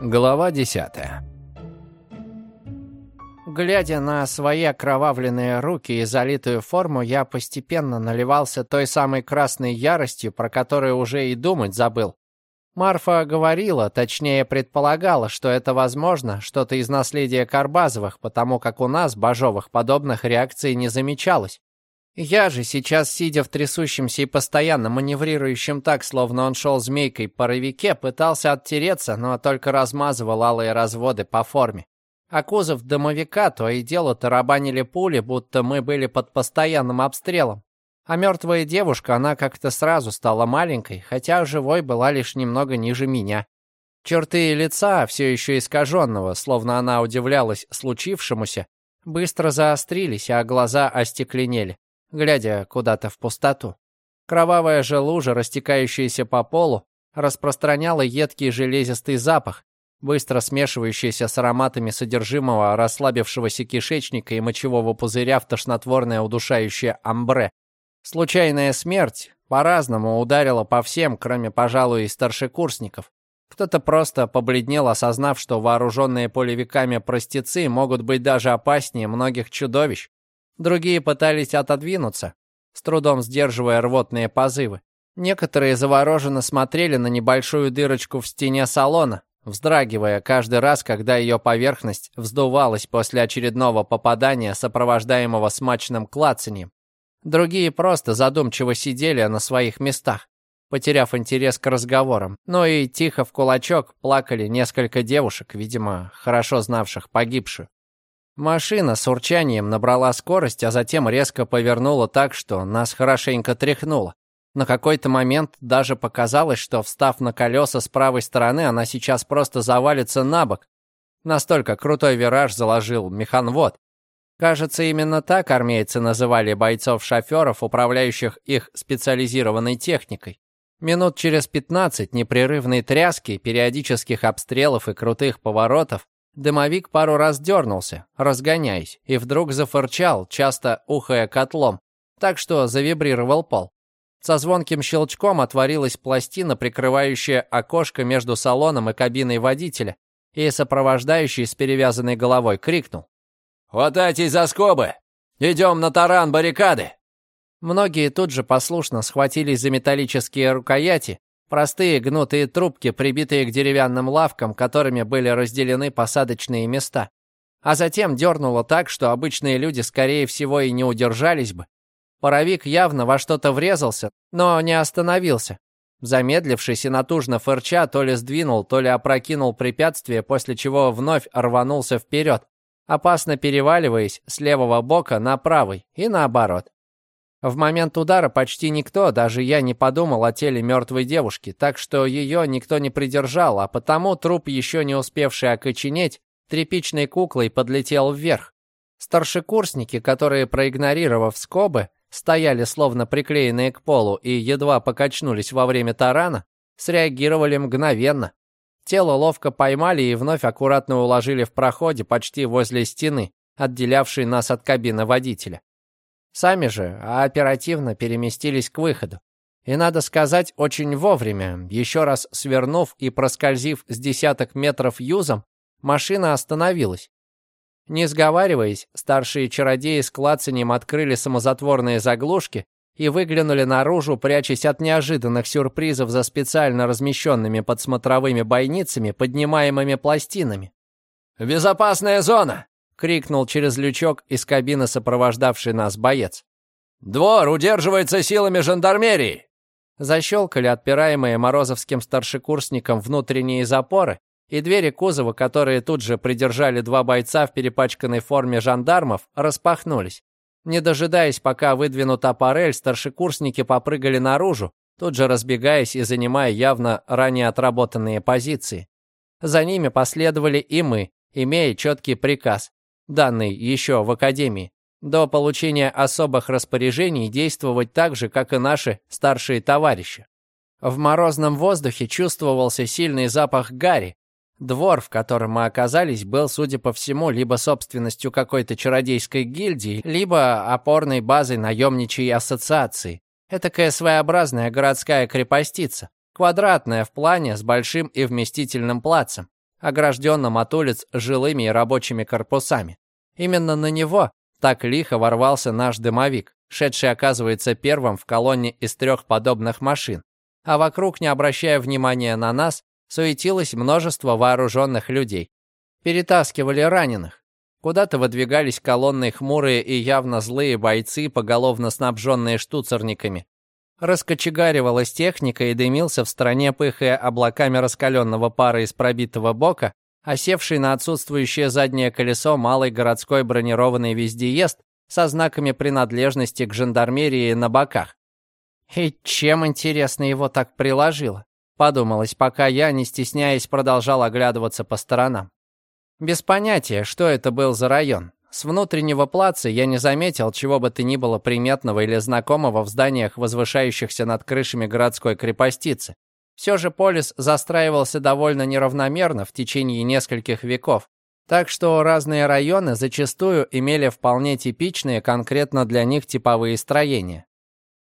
Глава 10 Глядя на свои окровавленные руки и залитую форму, я постепенно наливался той самой красной яростью, про которую уже и думать забыл. Марфа говорила, точнее предполагала, что это возможно, что-то из наследия Карбазовых, потому как у нас, Бажовых, подобных реакций не замечалось. Я же сейчас, сидя в трясущемся и постоянно маневрирующем так, словно он шел змейкой по рывике, пытался оттереться, но только размазывал алые разводы по форме. А кузов домовика то и дело тарабанили пули, будто мы были под постоянным обстрелом. А мертвая девушка, она как-то сразу стала маленькой, хотя живой была лишь немного ниже меня. Черты лица, все еще искаженного, словно она удивлялась случившемуся, быстро заострились, а глаза остекленели, глядя куда-то в пустоту. Кровавая же лужа, растекающаяся по полу, распространяла едкий железистый запах, быстро смешивающийся с ароматами содержимого расслабившегося кишечника и мочевого пузыря в тошнотворное удушающее амбре. Случайная смерть по-разному ударила по всем, кроме, пожалуй, и старшекурсников. Кто-то просто побледнел, осознав, что вооруженные полевиками простецы могут быть даже опаснее многих чудовищ. Другие пытались отодвинуться, с трудом сдерживая рвотные позывы. Некоторые завороженно смотрели на небольшую дырочку в стене салона, вздрагивая каждый раз, когда ее поверхность вздувалась после очередного попадания, сопровождаемого смачным клацанием. Другие просто задумчиво сидели на своих местах, потеряв интерес к разговорам. Но и тихо в кулачок плакали несколько девушек, видимо, хорошо знавших погибшую. Машина с урчанием набрала скорость, а затем резко повернула так, что нас хорошенько тряхнуло. На какой-то момент даже показалось, что, встав на колеса с правой стороны, она сейчас просто завалится на бок. Настолько крутой вираж заложил механвод. Кажется, именно так армейцы называли бойцов-шоферов, управляющих их специализированной техникой. Минут через 15 непрерывной тряски, периодических обстрелов и крутых поворотов, дымовик пару раз дернулся, разгоняясь, и вдруг зафырчал, часто ухая котлом, так что завибрировал пол. Со звонким щелчком отворилась пластина, прикрывающая окошко между салоном и кабиной водителя, и сопровождающий с перевязанной головой крикнул. «Хватайтесь за скобы! Идем на таран баррикады!» Многие тут же послушно схватились за металлические рукояти, простые гнутые трубки, прибитые к деревянным лавкам, которыми были разделены посадочные места. А затем дернуло так, что обычные люди, скорее всего, и не удержались бы. Паровик явно во что-то врезался, но не остановился. Замедлившись и натужно фырча, то ли сдвинул, то ли опрокинул препятствие, после чего вновь рванулся вперед опасно переваливаясь с левого бока на правый и наоборот. В момент удара почти никто, даже я, не подумал о теле мертвой девушки, так что ее никто не придержал, а потому труп, еще не успевший окоченеть, тряпичной куклой подлетел вверх. Старшекурсники, которые, проигнорировав скобы, стояли словно приклеенные к полу и едва покачнулись во время тарана, среагировали мгновенно. Тело ловко поймали и вновь аккуратно уложили в проходе почти возле стены, отделявшей нас от кабины водителя. Сами же оперативно переместились к выходу. И, надо сказать, очень вовремя, еще раз свернув и проскользив с десяток метров юзом, машина остановилась. Не сговариваясь, старшие чародеи с клацанием открыли самозатворные заглушки и выглянули наружу, прячась от неожиданных сюрпризов за специально размещенными под смотровыми бойницами поднимаемыми пластинами. «Безопасная зона!» — крикнул через лючок из кабины сопровождавший нас боец. «Двор удерживается силами жандармерии!» Защелкали отпираемые морозовским старшекурсником внутренние запоры, и двери кузова, которые тут же придержали два бойца в перепачканной форме жандармов, распахнулись. Не дожидаясь, пока выдвинут аппарель, старшекурсники попрыгали наружу, тут же разбегаясь и занимая явно ранее отработанные позиции. За ними последовали и мы, имея четкий приказ, данный еще в академии, до получения особых распоряжений действовать так же, как и наши старшие товарищи. В морозном воздухе чувствовался сильный запах гари, Двор, в котором мы оказались, был, судя по всему, либо собственностью какой-то чародейской гильдии, либо опорной базой наемничьей ассоциации. Этакая своеобразная городская крепостица, квадратная в плане, с большим и вместительным плацем. Огражденном от улиц жилыми и рабочими корпусами. Именно на него так лихо ворвался наш дымовик, шедший, оказывается, первым в колонне из трех подобных машин. А вокруг, не обращая внимания на нас, суетилось множество вооруженных людей. Перетаскивали раненых. Куда-то выдвигались колонны хмурые и явно злые бойцы, поголовно снабженные штуцерниками. Раскочегаривалась техника и дымился в стороне, пыхая облаками раскаленного пара из пробитого бока, осевший на отсутствующее заднее колесо малый городской бронированный вездеезд со знаками принадлежности к жандармерии на боках. И чем, интересно, его так приложило? Подумалось, пока я, не стесняясь, продолжал оглядываться по сторонам. Без понятия, что это был за район. С внутреннего плаца я не заметил чего бы то ни было приметного или знакомого в зданиях, возвышающихся над крышами городской крепостицы. Все же полис застраивался довольно неравномерно в течение нескольких веков, так что разные районы зачастую имели вполне типичные конкретно для них типовые строения.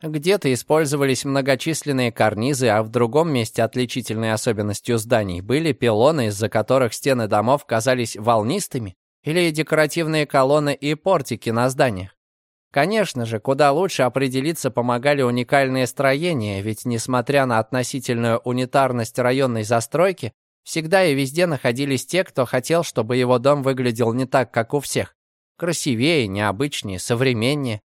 Где-то использовались многочисленные карнизы, а в другом месте отличительной особенностью зданий были пилоны, из-за которых стены домов казались волнистыми, или декоративные колонны и портики на зданиях. Конечно же, куда лучше определиться помогали уникальные строения, ведь несмотря на относительную унитарность районной застройки, всегда и везде находились те, кто хотел, чтобы его дом выглядел не так, как у всех. Красивее, необычнее, современнее.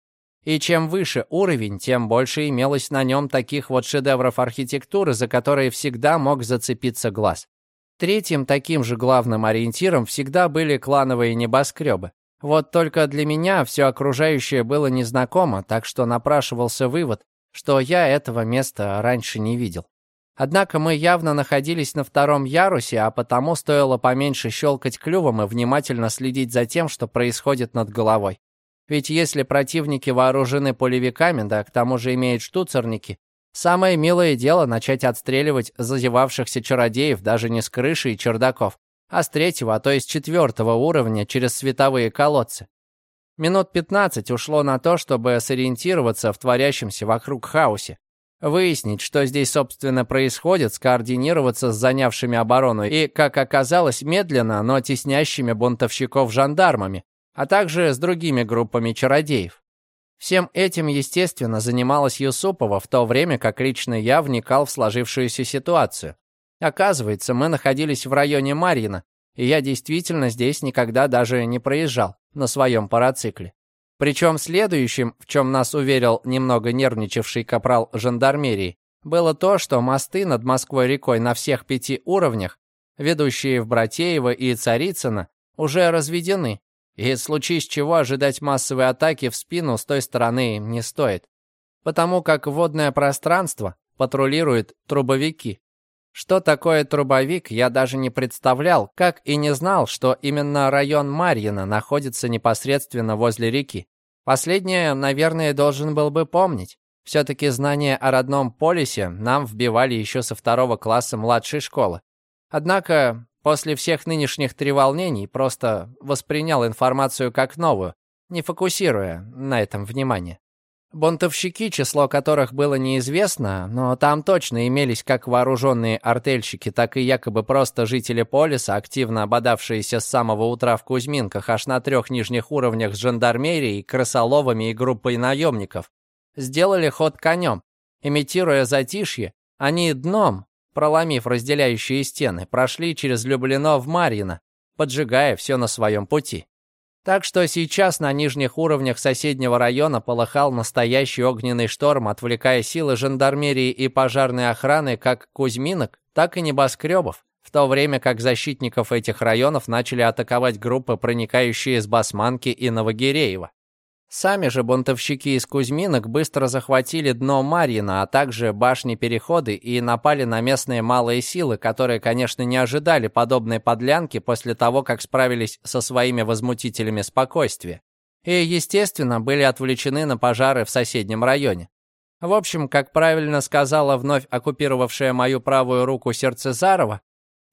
И чем выше уровень, тем больше имелось на нем таких вот шедевров архитектуры, за которые всегда мог зацепиться глаз. Третьим таким же главным ориентиром всегда были клановые небоскребы. Вот только для меня все окружающее было незнакомо, так что напрашивался вывод, что я этого места раньше не видел. Однако мы явно находились на втором ярусе, а потому стоило поменьше щелкать клювом и внимательно следить за тем, что происходит над головой. Ведь если противники вооружены полевиками, да к тому же имеют штуцерники, самое милое дело начать отстреливать зазевавшихся чародеев даже не с крыши и чердаков, а с третьего, а то есть четвертого уровня через световые колодцы. Минут 15 ушло на то, чтобы сориентироваться в творящемся вокруг хаосе, выяснить, что здесь, собственно, происходит, скоординироваться с занявшими оборону и, как оказалось, медленно, но теснящими бунтовщиков жандармами, а также с другими группами чародеев. Всем этим, естественно, занималась Юсупова, в то время как лично я вникал в сложившуюся ситуацию. Оказывается, мы находились в районе Марьина, и я действительно здесь никогда даже не проезжал на своем парацикле. Причем следующим, в чем нас уверил немного нервничавший капрал жандармерии, было то, что мосты над Москвой-рекой на всех пяти уровнях, ведущие в Братеево и Царицыно, уже разведены, и случись чего ожидать массовой атаки в спину с той стороны не стоит. Потому как водное пространство патрулируют трубовики. Что такое трубовик, я даже не представлял, как и не знал, что именно район Марьина находится непосредственно возле реки. Последнее, наверное, должен был бы помнить. Все-таки знания о родном полисе нам вбивали еще со второго класса младшей школы. Однако После всех нынешних треволнений просто воспринял информацию как новую, не фокусируя на этом внимание. Бунтовщики, число которых было неизвестно, но там точно имелись как вооруженные артельщики, так и якобы просто жители полиса, активно ободавшиеся с самого утра в Кузьминках аж на трех нижних уровнях с жандармерией, крысоловами и группой наемников. Сделали ход конем. Имитируя затишье, они дном, проломив разделяющие стены, прошли через Люблино в Марьино, поджигая все на своем пути. Так что сейчас на нижних уровнях соседнего района полыхал настоящий огненный шторм, отвлекая силы жандармерии и пожарной охраны как Кузьминок, так и небоскребов, в то время как защитников этих районов начали атаковать группы, проникающие из Басманки и Новогиреева. Сами же бунтовщики из Кузьминок быстро захватили дно Марьина, а также башни-переходы и напали на местные малые силы, которые, конечно, не ожидали подобной подлянки после того, как справились со своими возмутителями спокойствия. И, естественно, были отвлечены на пожары в соседнем районе. В общем, как правильно сказала вновь оккупировавшая мою правую руку Сердцезарова,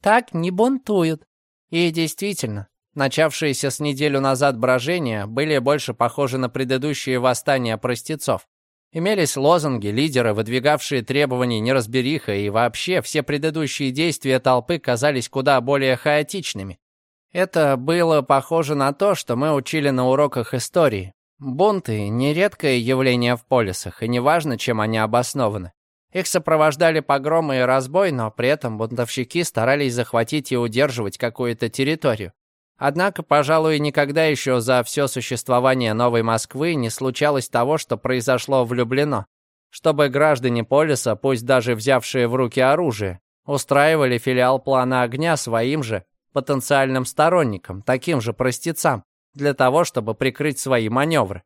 так не бунтуют. И действительно, Начавшиеся с неделю назад брожения были больше похожи на предыдущие восстания простецов. Имелись лозунги, лидеры, выдвигавшие требования неразбериха, и вообще все предыдущие действия толпы казались куда более хаотичными. Это было похоже на то, что мы учили на уроках истории. Бунты – нередкое явление в полисах, и неважно, чем они обоснованы. Их сопровождали погромы и разбой, но при этом бунтовщики старались захватить и удерживать какую-то территорию. Однако, пожалуй, никогда еще за все существование Новой Москвы не случалось того, что произошло в Люблино. Чтобы граждане полиса, пусть даже взявшие в руки оружие, устраивали филиал плана огня своим же потенциальным сторонникам, таким же простецам, для того, чтобы прикрыть свои маневры.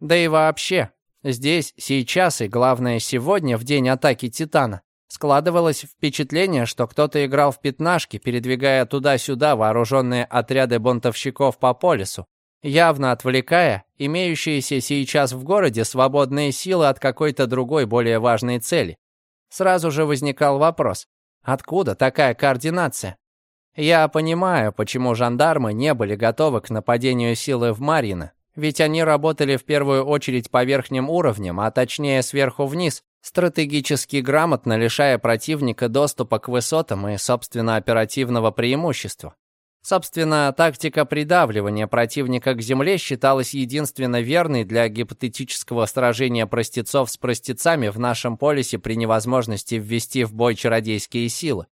Да и вообще, здесь, сейчас и, главное, сегодня, в день атаки Титана, складывалось впечатление, что кто-то играл в пятнашки, передвигая туда-сюда вооруженные отряды бунтовщиков по полису, явно отвлекая имеющиеся сейчас в городе свободные силы от какой-то другой более важной цели. Сразу же возникал вопрос, откуда такая координация? Я понимаю, почему жандармы не были готовы к нападению силы в Марьино, ведь они работали в первую очередь по верхним уровням, а точнее сверху вниз, стратегически грамотно лишая противника доступа к высотам и, собственно, оперативного преимущества. Собственно, тактика придавливания противника к земле считалась единственно верной для гипотетического сражения простецов с простецами в нашем полисе при невозможности ввести в бой чародейские силы.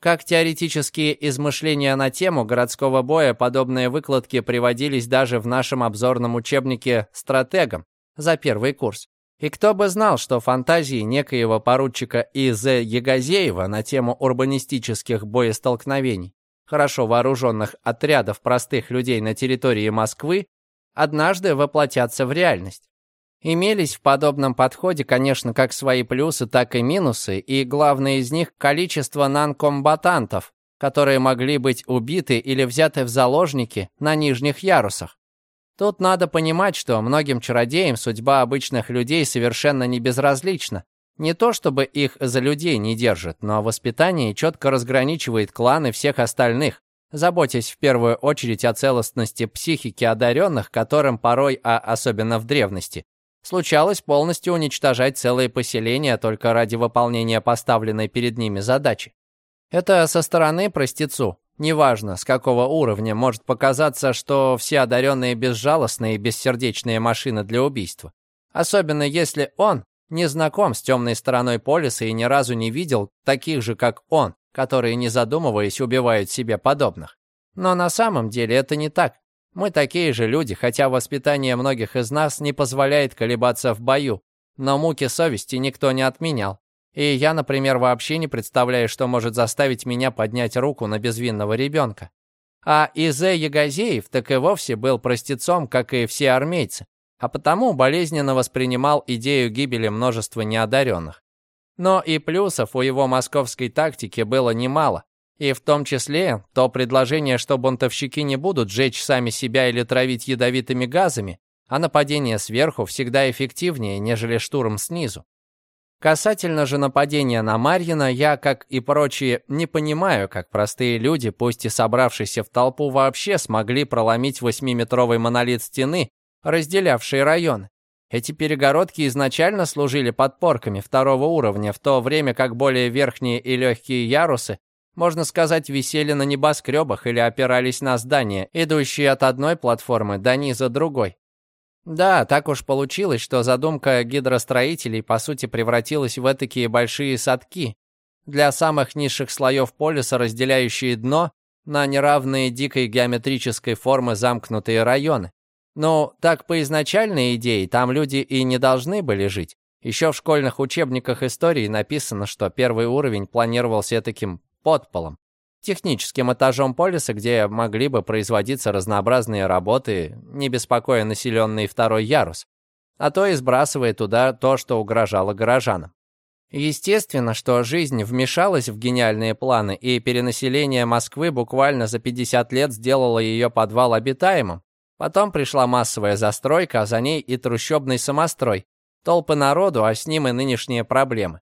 Как теоретические измышления на тему городского боя, подобные выкладки приводились даже в нашем обзорном учебнике «Стратегам» за первый курс. И кто бы знал, что фантазии некоего поручика И.З. Ягозеева на тему урбанистических боестолкновений, хорошо вооруженных отрядов простых людей на территории Москвы, однажды воплотятся в реальность. Имелись в подобном подходе, конечно, как свои плюсы, так и минусы, и главное из них – количество нанкомбатантов, которые могли быть убиты или взяты в заложники на нижних ярусах. Тут надо понимать, что многим чародеям судьба обычных людей совершенно не безразлична. Не то чтобы их за людей не держат, но воспитание четко разграничивает кланы всех остальных, заботясь в первую очередь о целостности психики одаренных, которым порой, а особенно в древности, Случалось полностью уничтожать целые поселения только ради выполнения поставленной перед ними задачи. Это со стороны простецу, неважно с какого уровня, может показаться, что все одаренные безжалостные и бессердечные машины для убийства. Особенно если он не знаком с темной стороной полиса и ни разу не видел таких же, как он, которые, не задумываясь, убивают себе подобных. Но на самом деле это не так. Мы такие же люди, хотя воспитание многих из нас не позволяет колебаться в бою, но муки совести никто не отменял. И я, например, вообще не представляю, что может заставить меня поднять руку на безвинного ребенка. А Изе Ягозеев так и вовсе был простецом, как и все армейцы, а потому болезненно воспринимал идею гибели множества неодаренных. Но и плюсов у его московской тактики было немало. И в том числе то предложение, что бунтовщики не будут жечь сами себя или травить ядовитыми газами, а нападение сверху всегда эффективнее, нежели штурм снизу. Касательно же нападения на Марьина, я, как и прочие, не понимаю, как простые люди, пусть и собравшиеся в толпу, вообще смогли проломить восьмиметровый монолит стены, разделявший район. Эти перегородки изначально служили подпорками второго уровня, в то время как более верхние и легкие ярусы можно сказать, висели на небоскребах или опирались на здания, идущие от одной платформы до низа другой. Да, так уж получилось, что задумка гидростроителей по сути превратилась в такие большие садки для самых низших слоев полиса, разделяющие дно на неравные дикой геометрической формы замкнутые районы. Но так по изначальной идее там люди и не должны были жить. Еще в школьных учебниках истории написано, что первый уровень планировался таким подполом, техническим этажом полиса, где могли бы производиться разнообразные работы, не беспокоя населенный второй ярус, а то и сбрасывая туда то, что угрожало горожанам. Естественно, что жизнь вмешалась в гениальные планы, и перенаселение Москвы буквально за 50 лет сделало ее подвал обитаемым. Потом пришла массовая застройка, а за ней и трущобный самострой. Толпы народу, а с ним и нынешние проблемы.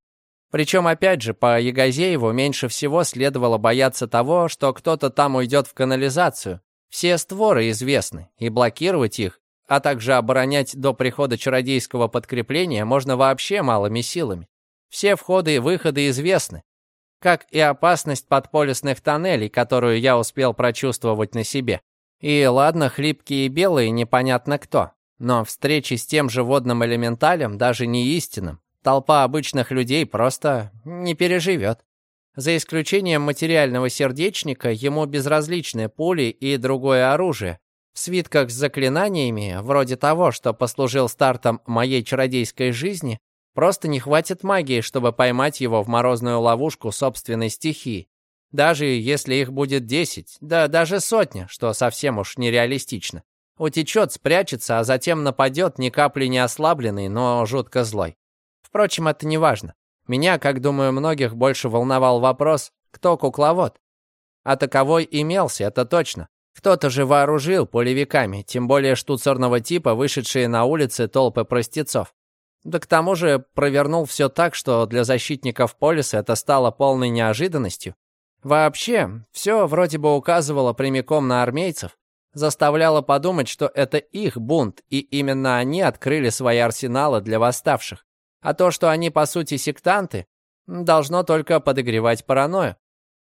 Причем, опять же, по Ягозееву меньше всего следовало бояться того, что кто-то там уйдет в канализацию. Все створы известны, и блокировать их а также оборонять до прихода чародейского подкрепления можно вообще малыми силами. Все входы и выходы известны, как и опасность подполисных тоннелей, которую я успел прочувствовать на себе. И ладно, хлипкие и белые непонятно кто, но встречи с тем же водным элементалем, даже не истинным, толпа обычных людей просто не переживет. За исключением материального сердечника, ему безразличны пули и другое оружие. В свитках с заклинаниями, вроде того, что послужил стартом моей чародейской жизни, просто не хватит магии, чтобы поймать его в морозную ловушку собственной стихии. Даже если их будет десять, да даже сотня, что совсем уж нереалистично. Утечет, спрячется, а затем нападет ни капли не ослабленный, но жутко злой. Впрочем, это не важно. Меня, как думаю, многих больше волновал вопрос, кто кукловод. А таковой имелся, это точно. Кто-то же вооружил полевиками, тем более штуцерного типа, вышедшие на улицы толпы простецов. Да к тому же провернул все так, что для защитников полиса это стало полной неожиданностью. Вообще, все вроде бы указывало прямиком на армейцев, заставляло подумать, что это их бунт, и именно они открыли свои арсеналы для восставших. А то, что они по сути сектанты, должно только подогревать паранойю.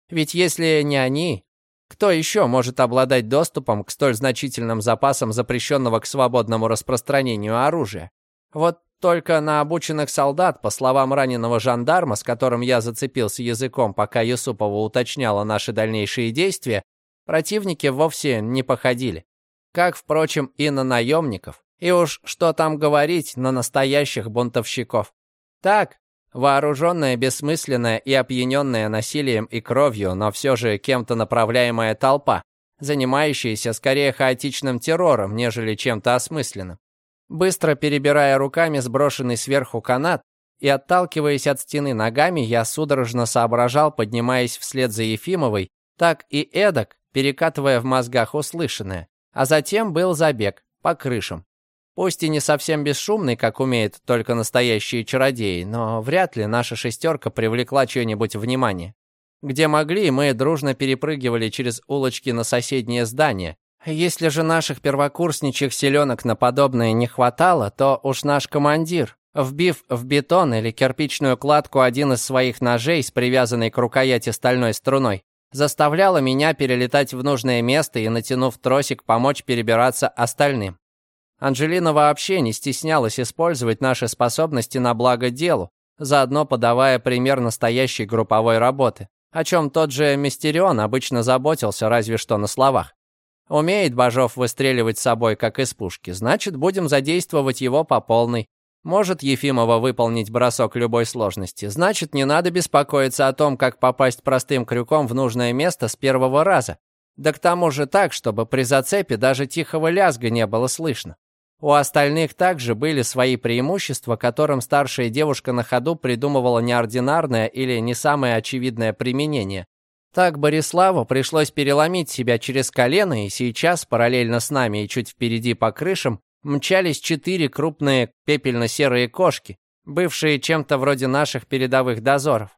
Ведь если не они, кто еще может обладать доступом к столь значительным запасам запрещенного к свободному распространению оружия? Вот только на обученных солдат, по словам раненого жандарма, с которым я зацепился языком, пока Юсупова уточняла наши дальнейшие действия, противники вовсе не походили. Как, впрочем, и на наемников. И уж что там говорить на настоящих бунтовщиков. Так, вооруженная, бессмысленная и опьяненная насилием и кровью, но все же кем-то направляемая толпа, занимающаяся скорее хаотичным террором, нежели чем-то осмысленным. Быстро перебирая руками сброшенный сверху канат и отталкиваясь от стены ногами, я судорожно соображал, поднимаясь вслед за Ефимовой, так и эдак, перекатывая в мозгах услышанное. А затем был забег по крышам. Пусть и не совсем бесшумный, как умеют только настоящие чародеи, но вряд ли наша шестерка привлекла чье-нибудь внимание. Где могли, мы дружно перепрыгивали через улочки на соседнее здание. Если же наших первокурсничьих селенок на подобное не хватало, то уж наш командир, вбив в бетон или кирпичную кладку один из своих ножей с привязанной к рукояти стальной струной, заставляла меня перелетать в нужное место и, натянув тросик, помочь перебираться остальным. Анжелина вообще не стеснялась использовать наши способности на благо делу, заодно подавая пример настоящей групповой работы, о чем тот же Мистерион обычно заботился разве что на словах. Умеет Бажов выстреливать с собой, как из пушки, значит, будем задействовать его по полной. Может Ефимова выполнить бросок любой сложности, значит, не надо беспокоиться о том, как попасть простым крюком в нужное место с первого раза. Да к тому же так, чтобы при зацепе даже тихого лязга не было слышно. У остальных также были свои преимущества, которым старшая девушка на ходу придумывала неординарное или не самое очевидное применение. Так Бориславу пришлось переломить себя через колено, и сейчас, параллельно с нами и чуть впереди по крышам, мчались четыре крупные пепельно-серые кошки, бывшие чем-то вроде наших передовых дозоров.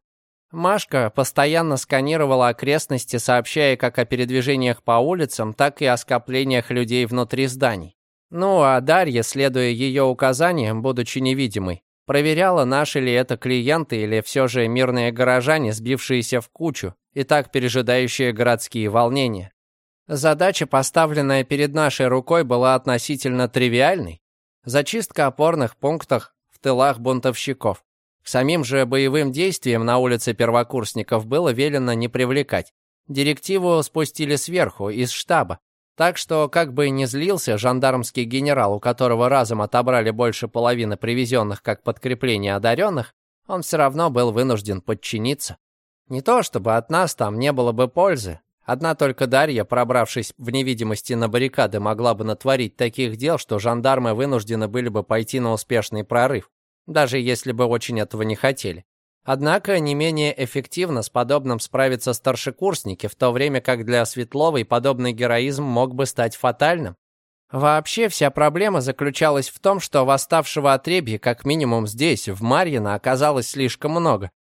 Машка постоянно сканировала окрестности, сообщая как о передвижениях по улицам, так и о скоплениях людей внутри зданий. Ну, а Дарья, следуя ее указаниям, будучи невидимой, проверяла, наши ли это клиенты или все же мирные горожане, сбившиеся в кучу и так пережидающие городские волнения. Задача, поставленная перед нашей рукой, была относительно тривиальной. Зачистка опорных пунктов в тылах бунтовщиков. К самим же боевым действиям на улице первокурсников было велено не привлекать. Директиву спустили сверху, из штаба, так что, как бы ни злился жандармский генерал, у которого разом отобрали больше половины привезенных как подкрепление одаренных, он все равно был вынужден подчиниться. Не то чтобы от нас там не было бы пользы. Одна только Дарья, пробравшись в невидимости на баррикады, могла бы натворить таких дел, что жандармы вынуждены были бы пойти на успешный прорыв, даже если бы очень этого не хотели. Однако не менее эффективно с подобным справиться старшекурсники, в то время как для Светловой подобный героизм мог бы стать фатальным. Вообще вся проблема заключалась в том, что восставшего отребья как минимум здесь, в Марьино, оказалось слишком много.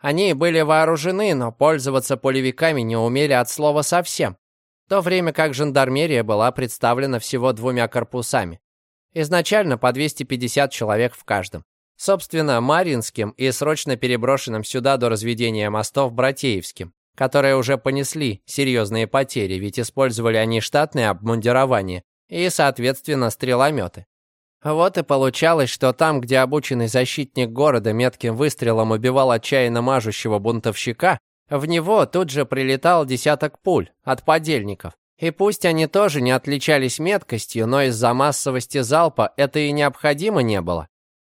Они были вооружены, но пользоваться полевиками не умели от слова совсем, в то время как жандармерия была представлена всего двумя корпусами. Изначально по 250 человек в каждом. Собственно, Маринским и срочно переброшенным сюда до разведения мостов Братеевским, которые уже понесли серьезные потери, ведь использовали они штатное обмундирование и, соответственно, стрелометы. Вот и получалось, что там, где обученный защитник города метким выстрелом убивал отчаянно мажущего бунтовщика, в него тут же прилетал десяток пуль от подельников. И пусть они тоже не отличались меткостью, но из-за массовости залпа это и необходимо не было.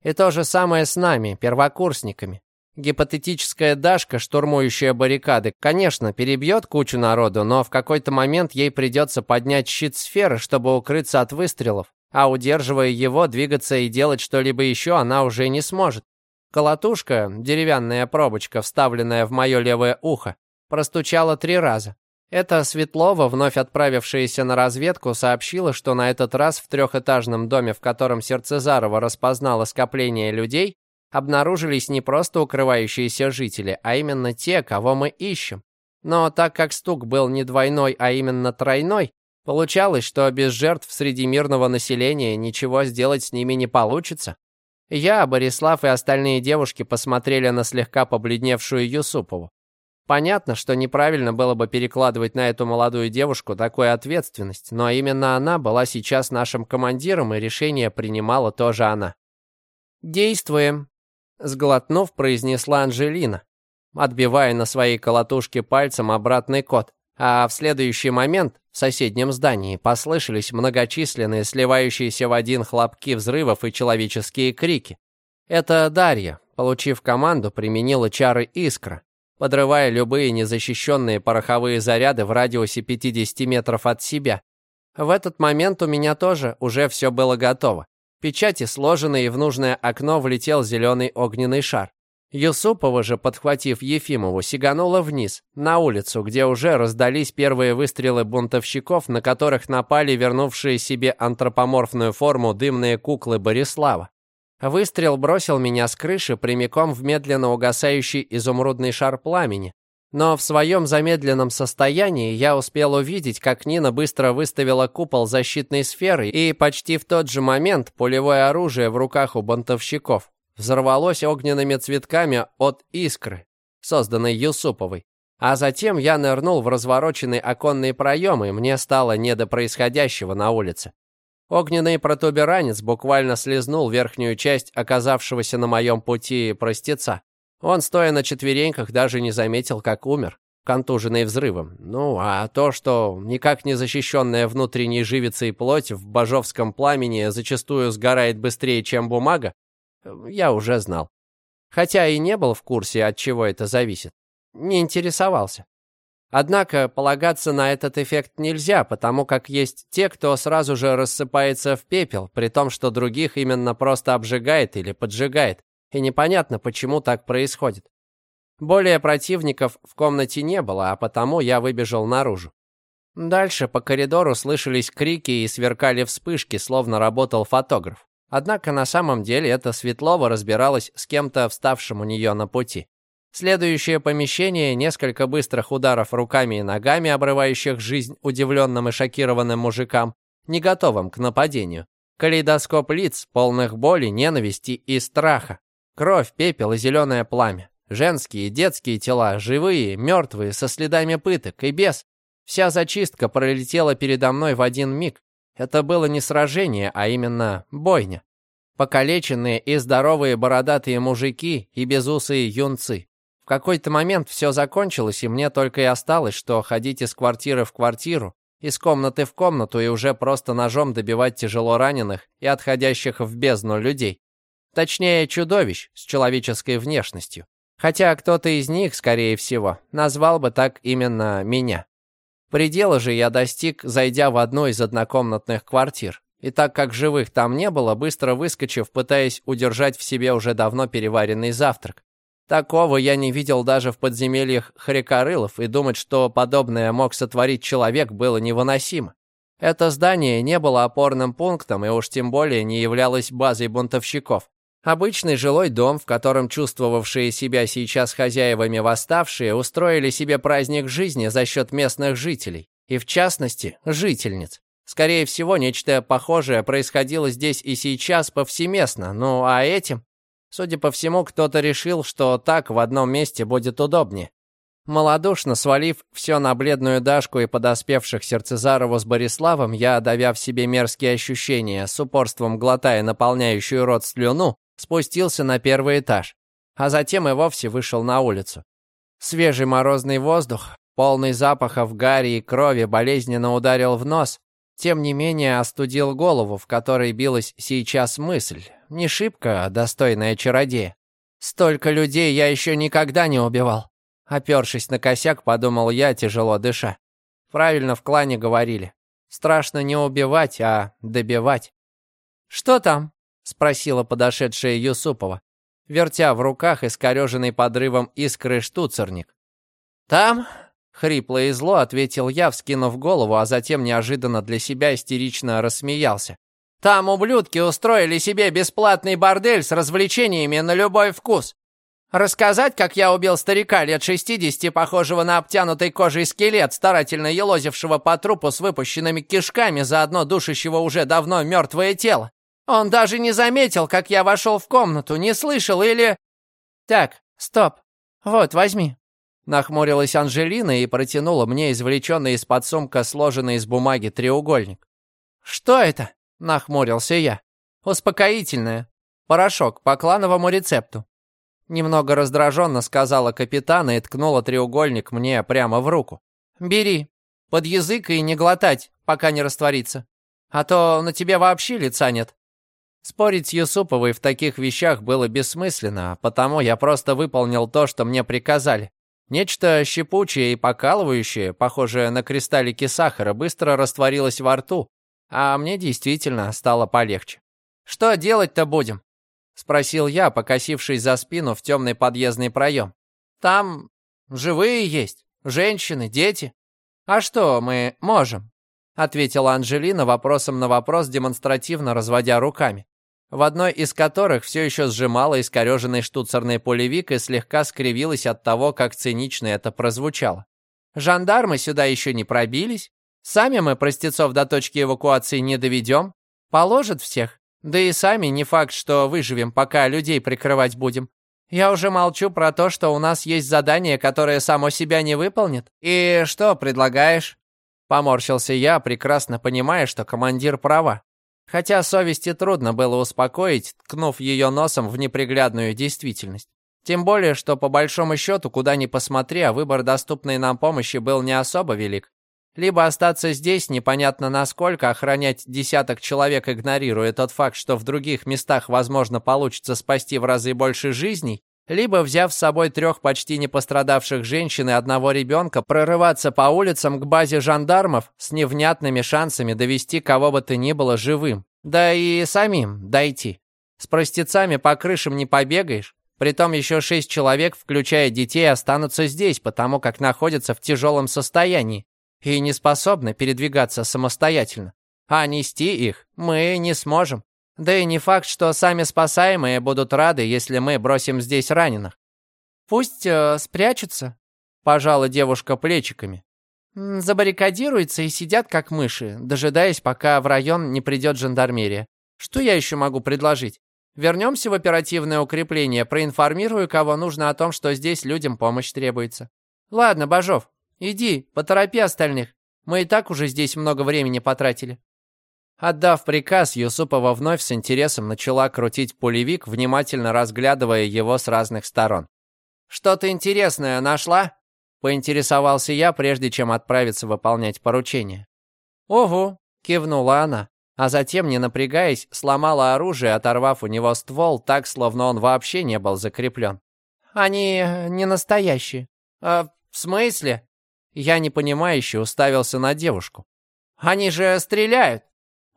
И то же самое с нами, первокурсниками. Гипотетическая Дашка, штурмующая баррикады, конечно, перебьет кучу народу, но в какой-то момент ей придется поднять щит сферы, чтобы укрыться от выстрелов, а удерживая его, двигаться и делать что-либо еще она уже не сможет. Колотушка, деревянная пробочка, вставленная в мое левое ухо, простучала три раза. Это Светлова, вновь отправившаяся на разведку, сообщила, что на этот раз в трехэтажном доме, в котором Сердцезарова распознала скопление людей, обнаружились не просто укрывающиеся жители, а именно те, кого мы ищем. Но так как стук был не двойной, а именно тройной, получалось, что без жертв среди мирного населения ничего сделать с ними не получится. Я, Борислав и остальные девушки посмотрели на слегка побледневшую Юсупову. Понятно, что неправильно было бы перекладывать на эту молодую девушку такую ответственность, но именно она была сейчас нашим командиром, и решение принимала тоже она. «Действуем», — сглотнув, произнесла Анжелина, отбивая на своей колотушке пальцем обратный код. А в следующий момент в соседнем здании послышались многочисленные сливающиеся в один хлопки взрывов и человеческие крики. Это Дарья, получив команду, применила чары искра, подрывая любые незащищенные пороховые заряды в радиусе 50 метров от себя. В этот момент у меня тоже уже все было готово. Печати сложены, и в нужное окно влетел зеленый огненный шар. Юсупова же, подхватив Ефимову, сиганула вниз, на улицу, где уже раздались первые выстрелы бунтовщиков, на которых напали вернувшие себе антропоморфную форму дымные куклы Борислава. Выстрел бросил меня с крыши прямиком в медленно угасающий изумрудный шар пламени. Но в своем замедленном состоянии я успел увидеть, как Нина быстро выставила купол защитной сферы, и почти в тот же момент пулевое оружие в руках у бунтовщиков взорвалось огненными цветками от искры, созданной Юсуповой. А затем я нырнул в развороченный оконный проем, и мне стало не до происходящего на улице. Огненный протуберанец буквально слезнул верхнюю часть оказавшегося на моем пути простеца. Он, стоя на четвереньках, даже не заметил, как умер, контуженный взрывом. Ну, а то, что никак не защищенная внутренней живицей плоть в божовском пламени зачастую сгорает быстрее, чем бумага, я уже знал. Хотя и не был в курсе, от чего это зависит. Не интересовался. Однако полагаться на этот эффект нельзя, потому как есть те, кто сразу же рассыпается в пепел, при том, что других именно просто обжигает или поджигает, и непонятно, почему так происходит. Более противников в комнате не было, а потому я выбежал наружу. Дальше по коридору слышались крики и сверкали вспышки, словно работал фотограф. Однако на самом деле это Светлова разбиралась с кем-то, вставшим у нее на пути. Следующее помещение, несколько быстрых ударов руками и ногами, обрывающих жизнь удивленным и шокированным мужикам, не готовым к нападению. Калейдоскоп лиц, полных боли, ненависти и страха. Кровь, пепел и зеленое пламя. Женские и детские тела, живые, мертвые, со следами пыток и без. Вся зачистка пролетела передо мной в один миг. Это было не сражение, а именно бойня. Покалеченные и здоровые бородатые мужики и безусые юнцы какой-то момент все закончилось, и мне только и осталось, что ходить из квартиры в квартиру, из комнаты в комнату и уже просто ножом добивать тяжело раненых и отходящих в бездну людей. Точнее, чудовищ с человеческой внешностью. Хотя кто-то из них, скорее всего, назвал бы так именно меня. Предела же я достиг, зайдя в одну из однокомнатных квартир. И так как живых там не было, быстро выскочив, пытаясь удержать в себе уже давно переваренный завтрак. Такого я не видел даже в подземельях Хрикорылов, и думать, что подобное мог сотворить человек, было невыносимо. Это здание не было опорным пунктом и уж тем более не являлось базой бунтовщиков. Обычный жилой дом, в котором чувствовавшие себя сейчас хозяевами восставшие устроили себе праздник жизни за счет местных жителей, и в частности, жительниц. Скорее всего, нечто похожее происходило здесь и сейчас повсеместно. Ну а этим, судя по всему, кто-то решил, что так в одном месте будет удобнее. Молодушно свалив все на бледную Дашку и подоспевших Сердцезарову с Бориславом, я, давя в себе мерзкие ощущения, с упорством глотая наполняющую рот слюну, спустился на первый этаж, а затем и вовсе вышел на улицу. Свежий морозный воздух, полный запахов гари и крови, болезненно ударил в нос, тем не менее остудил голову, в которой билась сейчас мысль, не шибко, а достойная чародея. Столько людей я еще никогда не убивал. Опершись на косяк, подумал я, тяжело дыша. Правильно в клане говорили. Страшно не убивать, а добивать. «Что там?» — спросила подошедшая Юсупова, вертя в руках искореженный подрывом искры штуцерник. «Там?» — хрипло и зло ответил я, вскинув голову, а затем неожиданно для себя истерично рассмеялся. «Там ублюдки устроили себе бесплатный бордель с развлечениями на любой вкус. Рассказать, как я убил старика лет 60, похожего на обтянутый кожей скелет, старательно елозившего по трупу с выпущенными кишками, заодно душащего уже давно мертвое тело. Он даже не заметил, как я вошел в комнату, не слышал или... Так, стоп. Вот, возьми. Нахмурилась Анжелина и протянула мне извлеченный из-под сумка сложенный из бумаги треугольник. «Что это?» — нахмурился я. «Успокоительное. Порошок по клановому рецепту. Немного раздраженно сказала капитан и ткнула треугольник мне прямо в руку. «Бери, под язык и не глотать, пока не растворится. А то на тебе вообще лица нет». Спорить с Юсуповой в таких вещах было бессмысленно, потому я просто выполнил то, что мне приказали. Нечто щепучее и покалывающее, похожее на кристаллики сахара, быстро растворилось во рту, а мне действительно стало полегче. «Что делать-то будем?» — спросил я, покосившись за спину в темный подъездный проем. «Там живые есть, женщины, дети. А что мы можем?» — ответила Анжелина вопросом на вопрос, демонстративно разводя руками, в одной из которых все еще сжимала искореженный штуцерный полевик и слегка скривилась от того, как цинично это прозвучало. «Жандармы сюда еще не пробились. Сами мы простецов до точки эвакуации не доведем. Положат всех. Да и сами не факт, что выживем, пока людей прикрывать будем. Я уже молчу про то, что у нас есть задание, которое само себя не выполнит. И что предлагаешь?» Поморщился я, прекрасно понимая, что командир права. Хотя совести трудно было успокоить, ткнув ее носом в неприглядную действительность. Тем более, что по большому счету, куда ни посмотри, а выбор доступной нам помощи был не особо велик. Либо остаться здесь, непонятно насколько, охранять десяток человек, игнорируя тот факт, что в других местах, возможно, получится спасти в разы больше жизней, либо, взяв с собой трех почти не пострадавших женщин и одного ребенка, прорываться по улицам к базе жандармов с невнятными шансами довести кого бы то ни было живым. Да и самим дойти. С простецами по крышам не побегаешь. Притом еще шесть человек, включая детей, останутся здесь, потому как находятся в тяжелом состоянии и не способны передвигаться самостоятельно. А нести их мы не сможем. Да и не факт, что сами спасаемые будут рады, если мы бросим здесь раненых. Пусть э, спрячутся, пожала девушка плечиками. Забаррикадируются и сидят как мыши, дожидаясь, пока в район не придет жандармерия. Что я еще могу предложить? Вернемся в оперативное укрепление, проинформирую, кого нужно о том, что здесь людям помощь требуется. Ладно, Бажов, Иди, поторопи остальных. Мы и так уже здесь много времени потратили». Отдав приказ, Юсупова вновь с интересом начала крутить пулевик, внимательно разглядывая его с разных сторон. «Что-то интересное нашла?» — поинтересовался я, прежде чем отправиться выполнять поручение. «Ого!» — кивнула она, а затем, не напрягаясь, сломала оружие, оторвав у него ствол так, словно он вообще не был закреплен. «Они не настоящие». «А, в смысле?» Я непонимающе уставился на девушку. «Они же стреляют!»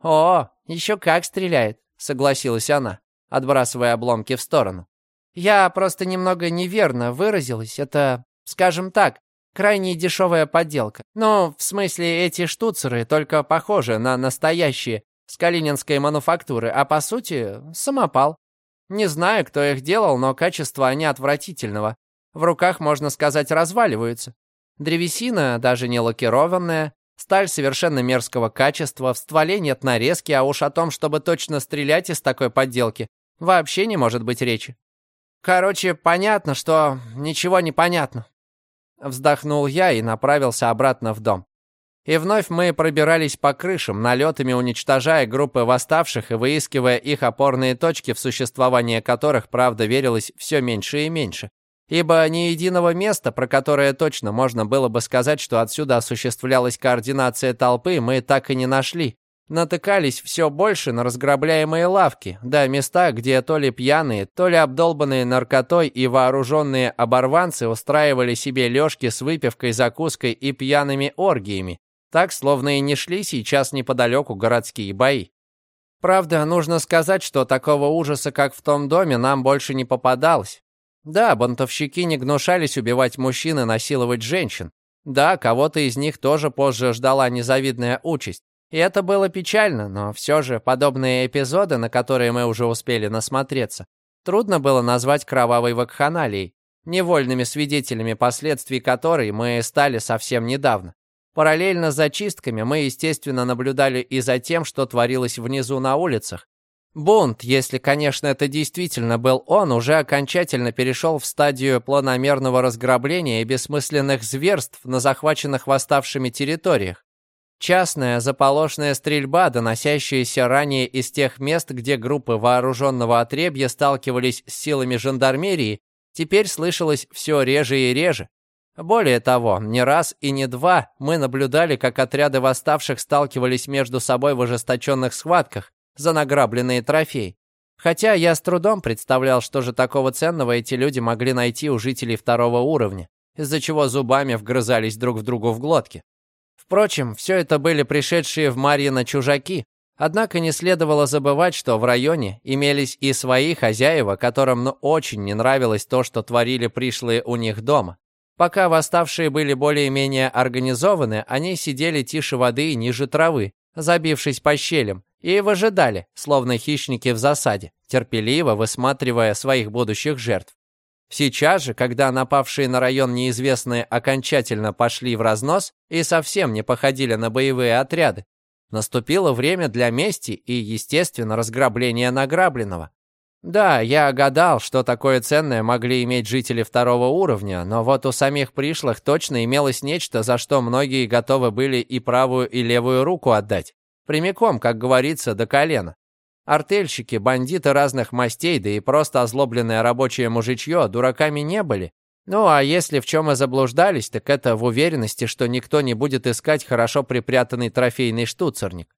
«О, еще как стреляют!» — согласилась она, отбрасывая обломки в сторону. «Я просто немного неверно выразилась. Это, скажем так, крайне дешевая подделка. Ну, в смысле, эти штуцеры только похожи на настоящие с калининской мануфактуры, а по сути самопал. Не знаю, кто их делал, но качество они отвратительного. В руках, можно сказать, разваливаются. Древесина, даже не лакированная, Сталь совершенно мерзкого качества, в стволе нет нарезки, а уж о том, чтобы точно стрелять из такой подделки, вообще не может быть речи. Короче, понятно, что ничего не понятно. Вздохнул я и направился обратно в дом. И вновь мы пробирались по крышам, налетами уничтожая группы восставших и выискивая их опорные точки, в существование которых, правда, верилось все меньше и меньше. Ибо ни единого места, про которое точно можно было бы сказать, что отсюда осуществлялась координация толпы, мы так и не нашли. Натыкались все больше на разграбляемые лавки, да места, где то ли пьяные, то ли обдолбанные наркотой и вооруженные оборванцы устраивали себе лёжки с выпивкой, закуской и пьяными оргиями, так, словно и не шли сейчас неподалеку городские бои. Правда, нужно сказать, что такого ужаса, как в том доме, нам больше не попадалось. Да, бунтовщики не гнушались убивать мужчин и насиловать женщин. Да, кого-то из них тоже позже ждала незавидная участь. И это было печально, но все же подобные эпизоды, на которые мы уже успели насмотреться, трудно было назвать кровавой вакханалией, невольными свидетелями последствий которой мы стали совсем недавно. Параллельно с зачистками мы, естественно, наблюдали и за тем, что творилось внизу на улицах. Бунт, если, конечно, это действительно был он, уже окончательно перешел в стадию планомерного разграбления и бессмысленных зверств на захваченных восставшими территориях. Частная заполошная стрельба, доносящаяся ранее из тех мест, где группы вооруженного отребья сталкивались с силами жандармерии, теперь слышалась все реже и реже. Более того, не раз и не два мы наблюдали, как отряды восставших сталкивались между собой в ожесточенных схватках за награбленные трофеи. Хотя я с трудом представлял, что же такого ценного эти люди могли найти у жителей второго уровня, из-за чего зубами вгрызались друг в другу в глотки. Впрочем, все это были пришедшие в Марьино чужаки, однако не следовало забывать, что в районе имелись и свои хозяева, которым ну, очень не нравилось то, что творили пришлые у них дома. Пока восставшие были более-менее организованы, они сидели тише воды и ниже травы, забившись по щелям, и выжидали, словно хищники в засаде, терпеливо высматривая своих будущих жертв. Сейчас же, когда напавшие на район неизвестные окончательно пошли в разнос и совсем не походили на боевые отряды, наступило время для мести и, естественно, разграбления награбленного. Да, я гадал, что такое ценное могли иметь жители второго уровня, но вот у самих пришлых точно имелось нечто, за что многие готовы были и правую, и левую руку отдать. Прямиком, как говорится, до колена. Артельщики, бандиты разных мастей, да и просто озлобленное рабочее мужичье дураками не были. Ну а если в чем и заблуждались, так это в уверенности, что никто не будет искать хорошо припрятанный трофейный штуцерник.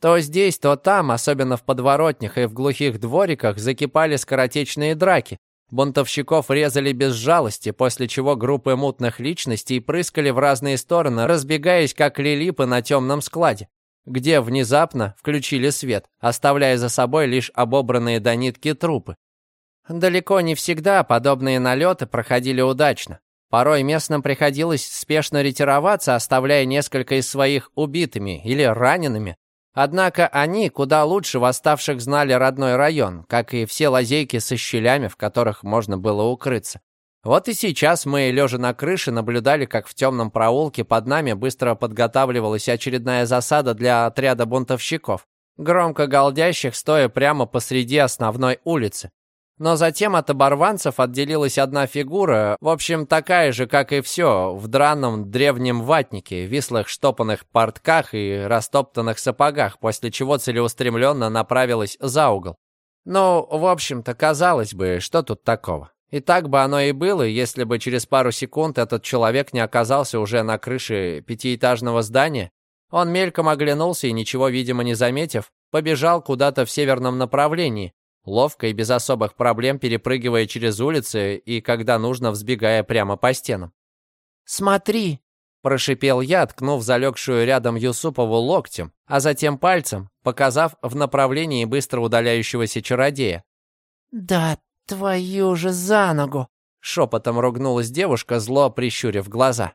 То здесь, то там, особенно в подворотнях и в глухих двориках, закипали скоротечные драки. Бунтовщиков резали без жалости, после чего группы мутных личностей прыскали в разные стороны, разбегаясь как лилипы на темном складе, где внезапно включили свет, оставляя за собой лишь обобранные до нитки трупы. Далеко не всегда подобные налеты проходили удачно. Порой местным приходилось спешно ретироваться, оставляя несколько из своих убитыми или ранеными, Однако они куда лучше восставших знали родной район, как и все лазейки со щелями, в которых можно было укрыться. Вот и сейчас мы, лежа на крыше, наблюдали, как в темном проулке под нами быстро подготавливалась очередная засада для отряда бунтовщиков, громко галдящих, стоя прямо посреди основной улицы. Но затем от оборванцев отделилась одна фигура, в общем, такая же, как и все, в драном древнем ватнике, вислых штопанных портках и растоптанных сапогах, после чего целеустремленно направилась за угол. Ну, в общем-то, казалось бы, что тут такого? И так бы оно и было, если бы через пару секунд этот человек не оказался уже на крыше пятиэтажного здания. Он мельком оглянулся и, ничего, видимо, не заметив, побежал куда-то в северном направлении, ловко и без особых проблем перепрыгивая через улицы и, когда нужно, взбегая прямо по стенам. «Смотри!» – прошипел я, ткнув залегшую рядом Юсупову локтем, а затем пальцем, показав в направлении быстро удаляющегося чародея. «Да твою же за ногу!» – шепотом ругнулась девушка, зло прищурив глаза.